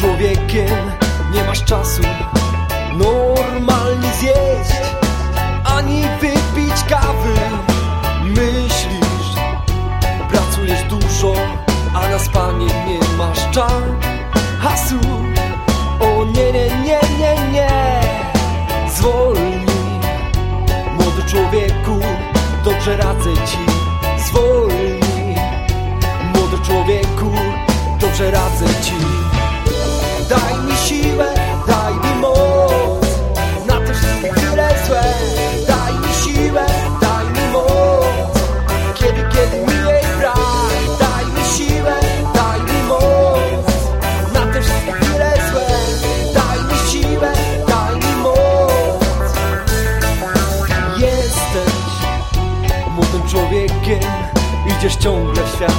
człowiekiem nie masz czasu normalnie zjeść ani wypić kawy. Myślisz, pracujesz dużo, a na spanie nie masz czasu. O nie, nie, nie, nie, nie, zwolnij, młody człowieku, dobrze radzę ci, zwolnij, młody człowieku, dobrze radzę ci. Młodym człowiekiem. Idziesz ciągle w świat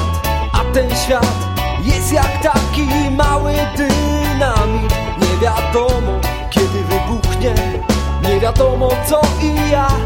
A ten świat jest jak taki mały dynamit. Nie wiadomo kiedy wybuchnie Nie wiadomo co i jak